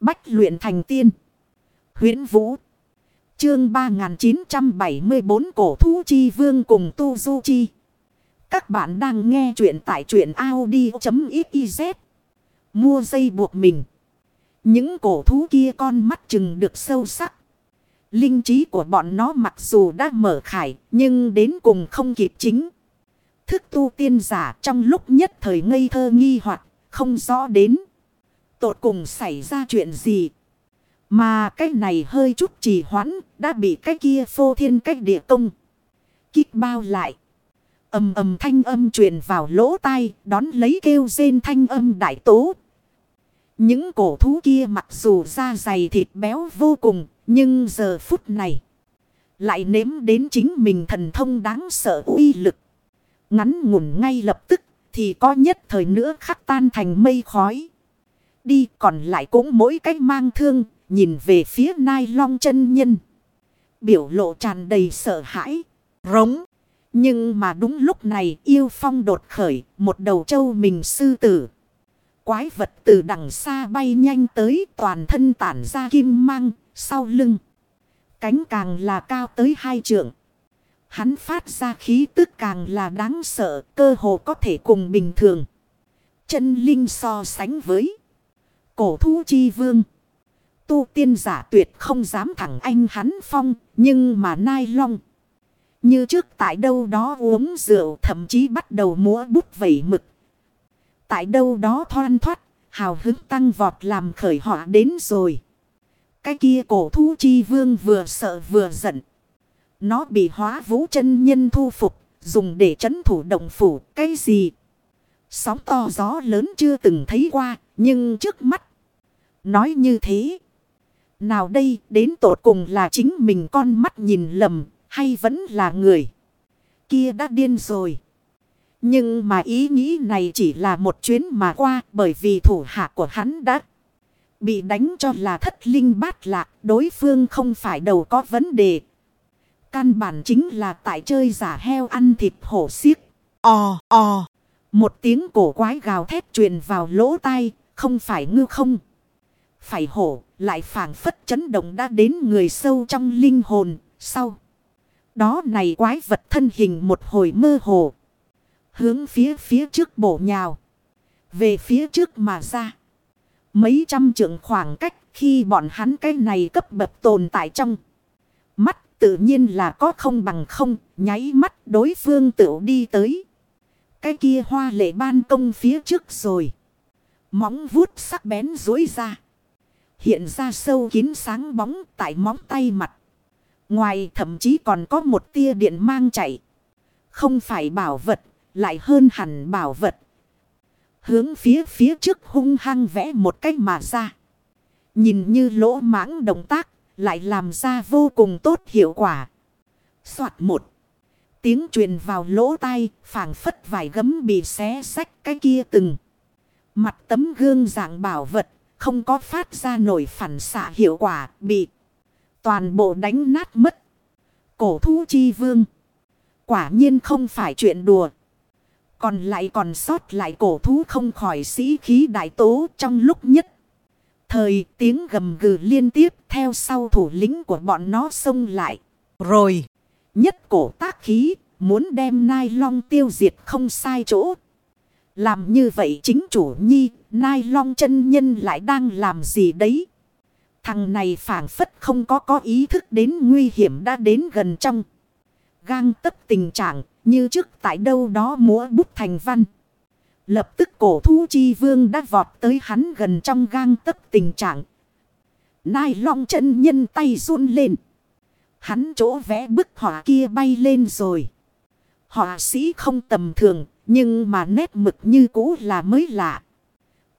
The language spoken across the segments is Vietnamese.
Bách luyện thành tiên. huyễn Vũ. Chương 3974 Cổ Thú Chi Vương cùng Tu Du Chi. Các bạn đang nghe truyện tại truyện Audi.xyz. Mua dây buộc mình. Những cổ thú kia con mắt chừng được sâu sắc. Linh trí của bọn nó mặc dù đã mở khải, nhưng đến cùng không kịp chính. Thức tu tiên giả trong lúc nhất thời ngây thơ nghi hoặc, không rõ đến. Tột cùng xảy ra chuyện gì. Mà cái này hơi chút trì hoãn, đã bị cái kia phô thiên cách địa công. Kích bao lại. ầm ầm thanh âm truyền vào lỗ tai, đón lấy kêu rên thanh âm đại tố. Những cổ thú kia mặc dù da dày thịt béo vô cùng, nhưng giờ phút này, lại nếm đến chính mình thần thông đáng sợ uy lực. Ngắn ngủn ngay lập tức, thì có nhất thời nữa khắc tan thành mây khói. Đi còn lại cũng mỗi cách mang thương nhìn về phía nai long chân nhân. Biểu lộ tràn đầy sợ hãi, rống. Nhưng mà đúng lúc này yêu phong đột khởi một đầu trâu mình sư tử. Quái vật từ đằng xa bay nhanh tới toàn thân tản ra kim mang sau lưng. Cánh càng là cao tới hai trượng. Hắn phát ra khí tức càng là đáng sợ cơ hồ có thể cùng bình thường. Chân linh so sánh với cổ thú chi vương. Tu tiên giả tuyệt không dám thẳng anh hắn phong nhưng mà nai long. Như trước tại đâu đó uống rượu thậm chí bắt đầu múa bút vẩy mực. Tại đâu đó thoan thoát, hào hứng tăng vọt làm khởi họa đến rồi. Cái kia cổ thú chi vương vừa sợ vừa giận. Nó bị hóa vũ chân nhân thu phục, dùng để chấn thủ động phủ, cái gì? Sóng to gió lớn chưa từng thấy qua, nhưng trước mắt. Nói như thế. Nào đây đến tột cùng là chính mình con mắt nhìn lầm hay vẫn là người. Kia đã điên rồi. Nhưng mà ý nghĩ này chỉ là một chuyến mà qua bởi vì thủ hạ của hắn đã bị đánh cho là thất linh bát lạc. Đối phương không phải đầu có vấn đề. Căn bản chính là tại chơi giả heo ăn thịt hổ xiếc. Ồ, ồ. Một tiếng cổ quái gào thét truyền vào lỗ tai, không phải ngư không. Phải hổ, lại phản phất chấn động đã đến người sâu trong linh hồn, sau. Đó này quái vật thân hình một hồi mơ hồ. Hướng phía phía trước bổ nhào. Về phía trước mà ra. Mấy trăm trượng khoảng cách khi bọn hắn cái này cấp bậc tồn tại trong. Mắt tự nhiên là có không bằng không, nháy mắt đối phương tự đi tới. Cái kia hoa lệ ban công phía trước rồi. Móng vuốt sắc bén dối ra. Hiện ra sâu kín sáng bóng tại móng tay mặt. Ngoài thậm chí còn có một tia điện mang chạy. Không phải bảo vật, lại hơn hẳn bảo vật. Hướng phía phía trước hung hăng vẽ một cách mà ra. Nhìn như lỗ mãng động tác, lại làm ra vô cùng tốt hiệu quả. Soạt một. Tiếng truyền vào lỗ tai, phảng phất vài gấm bị xé sách cái kia từng. Mặt tấm gương dạng bảo vật, không có phát ra nổi phản xạ hiệu quả, bị toàn bộ đánh nát mất. Cổ thú chi vương. Quả nhiên không phải chuyện đùa. Còn lại còn sót lại cổ thú không khỏi sĩ khí đại tố trong lúc nhất. Thời tiếng gầm gừ liên tiếp theo sau thủ lĩnh của bọn nó xông lại. Rồi. Nhất cổ tác khí. Muốn đem nai long tiêu diệt không sai chỗ. Làm như vậy chính chủ nhi. Nai long chân nhân lại đang làm gì đấy. Thằng này phản phất không có có ý thức đến nguy hiểm đã đến gần trong. Gang tất tình trạng như trước tại đâu đó múa bút thành văn. Lập tức cổ thú chi vương đã vọt tới hắn gần trong gang tất tình trạng. Nai long chân nhân tay run lên. Hắn chỗ vẽ bức họa kia bay lên rồi. Họa sĩ không tầm thường, nhưng mà nét mực như cũ là mới lạ.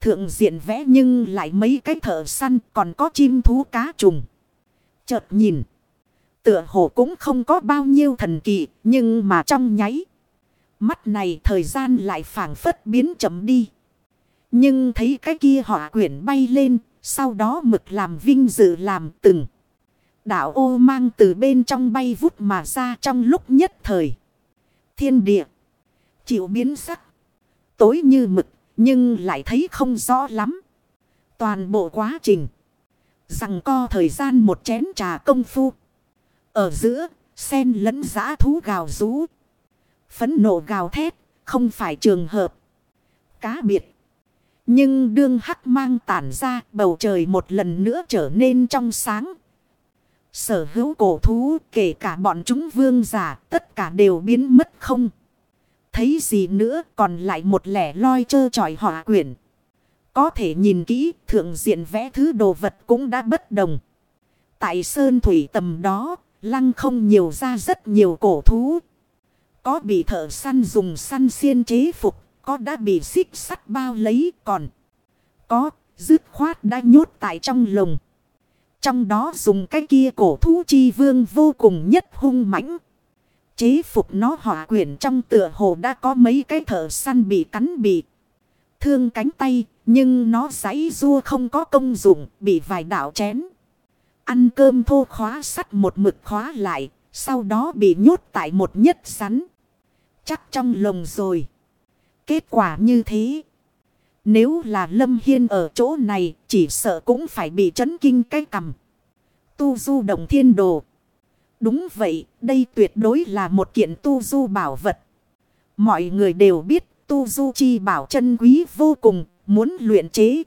Thượng diện vẽ nhưng lại mấy cái thợ săn còn có chim thú cá trùng. Chợt nhìn. Tựa hồ cũng không có bao nhiêu thần kỳ, nhưng mà trong nháy. Mắt này thời gian lại phản phất biến chậm đi. Nhưng thấy cái kia họa quyển bay lên, sau đó mực làm vinh dự làm từng. Đạo ô mang từ bên trong bay vút mà ra trong lúc nhất thời. Thiên địa. Chịu biến sắc. Tối như mực nhưng lại thấy không rõ lắm. Toàn bộ quá trình. Rằng co thời gian một chén trà công phu. Ở giữa, sen lẫn giã thú gào rú. Phấn nộ gào thét, không phải trường hợp. Cá biệt. Nhưng đương hắc mang tản ra bầu trời một lần nữa trở nên trong sáng. Sở hữu cổ thú kể cả bọn chúng vương giả tất cả đều biến mất không. Thấy gì nữa, còn lại một lẻ loi chơ tròi họa quyển. Có thể nhìn kỹ, thượng diện vẽ thứ đồ vật cũng đã bất đồng. Tại sơn thủy tầm đó, lăng không nhiều ra rất nhiều cổ thú. Có bị thợ săn dùng săn xiên chế phục, có đã bị xích sắt bao lấy, còn. Có, dứt khoát đã nhốt tại trong lồng. Trong đó dùng cái kia cổ thú chi vương vô cùng nhất hung mãnh. Chế phục nó hỏa quyển trong tựa hồ đã có mấy cái thợ săn bị cắn bị. Thương cánh tay, nhưng nó giấy rua không có công dụng, bị vài đạo chén. Ăn cơm thô khóa sắt một mực khóa lại, sau đó bị nhốt tại một nhất sắn. Chắc trong lồng rồi. Kết quả như thế. Nếu là Lâm Hiên ở chỗ này, chỉ sợ cũng phải bị chấn kinh cái cầm. Tu du động thiên đồ. Đúng vậy, đây tuyệt đối là một kiện tu du bảo vật. Mọi người đều biết tu du chi bảo chân quý vô cùng, muốn luyện chế.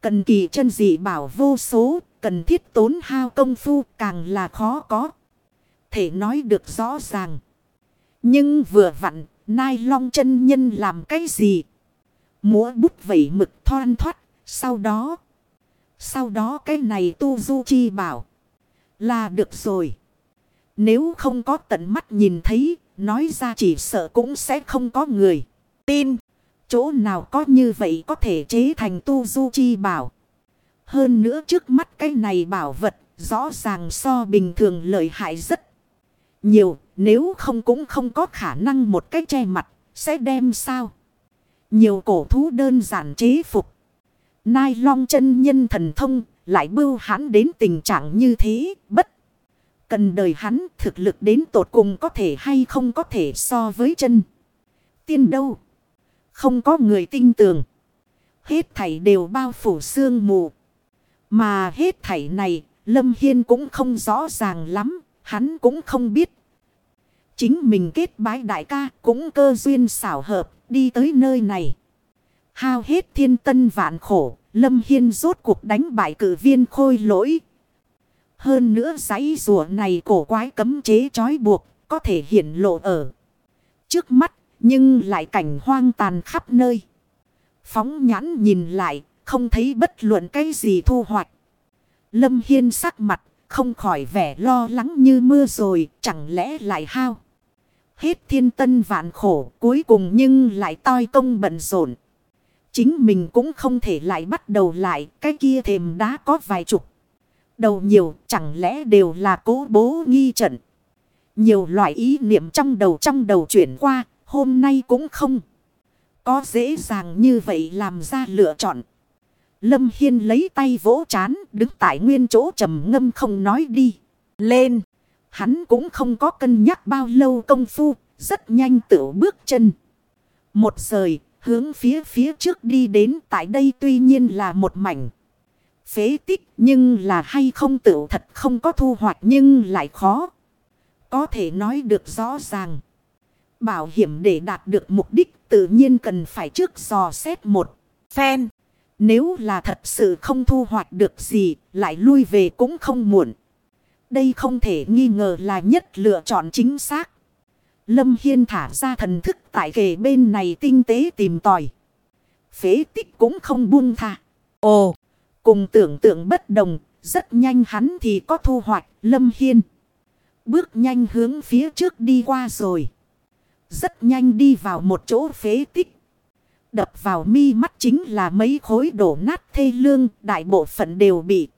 Cần kỳ chân dị bảo vô số, cần thiết tốn hao công phu càng là khó có. Thể nói được rõ ràng. Nhưng vừa vặn, nai long chân nhân làm cái gì? Múa bút vẩy mực thoan thoát, sau đó... Sau đó cái này tu du chi bảo. Là được rồi. Nếu không có tận mắt nhìn thấy, nói ra chỉ sợ cũng sẽ không có người. Tin, chỗ nào có như vậy có thể chế thành tu du chi bảo. Hơn nữa trước mắt cái này bảo vật, rõ ràng so bình thường lợi hại rất nhiều. Nếu không cũng không có khả năng một cái che mặt, sẽ đem sao. Nhiều cổ thú đơn giản chế phục. Nai long chân nhân thần thông lại bưu hãn đến tình trạng như thế, bất. Cần đời hắn thực lực đến tột cùng có thể hay không có thể so với chân. Tiên đâu? Không có người tin tưởng Hết thảy đều bao phủ sương mù. Mà hết thảy này, Lâm Hiên cũng không rõ ràng lắm, hắn cũng không biết. Chính mình kết bái đại ca cũng cơ duyên xảo hợp đi tới nơi này. Hao hết thiên tân vạn khổ, Lâm Hiên rốt cuộc đánh bại cử viên khôi lỗi. Hơn nữa giấy rùa này cổ quái cấm chế trói buộc, có thể hiện lộ ở trước mắt, nhưng lại cảnh hoang tàn khắp nơi. Phóng nhãn nhìn lại, không thấy bất luận cái gì thu hoạch. Lâm Hiên sắc mặt, không khỏi vẻ lo lắng như mưa rồi, chẳng lẽ lại hao. Hết thiên tân vạn khổ, cuối cùng nhưng lại toi công bận rộn. Chính mình cũng không thể lại bắt đầu lại, cái kia thềm đá có vài chục. Đầu nhiều, chẳng lẽ đều là cố bố nghi trận. Nhiều loại ý niệm trong đầu trong đầu chuyển qua, hôm nay cũng không. Có dễ dàng như vậy làm ra lựa chọn. Lâm Hiên lấy tay vỗ chán, đứng tại nguyên chỗ trầm ngâm không nói đi. Lên! Hắn cũng không có cân nhắc bao lâu công phu, rất nhanh tự bước chân. Một rời, hướng phía phía trước đi đến tại đây tuy nhiên là một mảnh. Phế tích nhưng là hay không tựu thật không có thu hoạch nhưng lại khó. Có thể nói được rõ ràng. Bảo hiểm để đạt được mục đích tự nhiên cần phải trước dò xét một phen. Nếu là thật sự không thu hoạch được gì lại lui về cũng không muộn. Đây không thể nghi ngờ là nhất lựa chọn chính xác. Lâm Hiên thả ra thần thức tại kề bên này tinh tế tìm tòi. Phế tích cũng không buông tha. Ồ, cùng tưởng tượng bất đồng, rất nhanh hắn thì có thu hoạch Lâm Hiên. Bước nhanh hướng phía trước đi qua rồi. Rất nhanh đi vào một chỗ phế tích. Đập vào mi mắt chính là mấy khối đổ nát thê lương, đại bộ phận đều bị.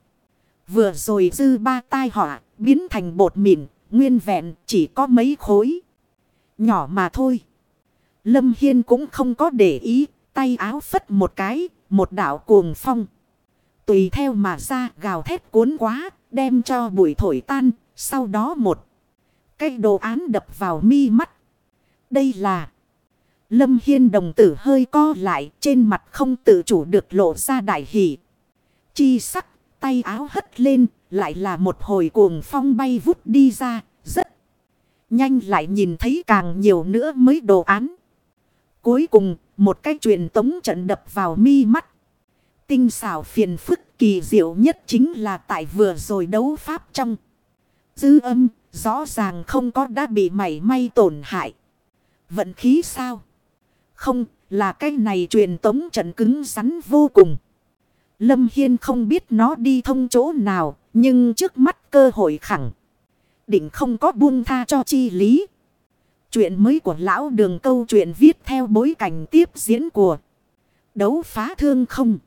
Vừa rồi dư ba tai họa, biến thành bột mịn, nguyên vẹn chỉ có mấy khối. Nhỏ mà thôi. Lâm Hiên cũng không có để ý, tay áo phất một cái, một đảo cuồng phong. Tùy theo mà ra gào thét cuốn quá, đem cho bụi thổi tan, sau đó một cái đồ án đập vào mi mắt. Đây là Lâm Hiên đồng tử hơi co lại trên mặt không tự chủ được lộ ra đại hỷ. Chi sắc Tay áo hất lên, lại là một hồi cuồng phong bay vút đi ra, rất nhanh lại nhìn thấy càng nhiều nữa mới đồ án. Cuối cùng, một cái truyền tống trận đập vào mi mắt. Tinh xảo phiền phức kỳ diệu nhất chính là tại vừa rồi đấu pháp trong. Dư âm, rõ ràng không có đã bị mảy may tổn hại. Vận khí sao? Không, là cái này truyền tống trận cứng rắn vô cùng. Lâm Hiên không biết nó đi thông chỗ nào, nhưng trước mắt cơ hội khẳng. Định không có buông tha cho chi lý. Chuyện mới của lão đường câu chuyện viết theo bối cảnh tiếp diễn của đấu phá thương không.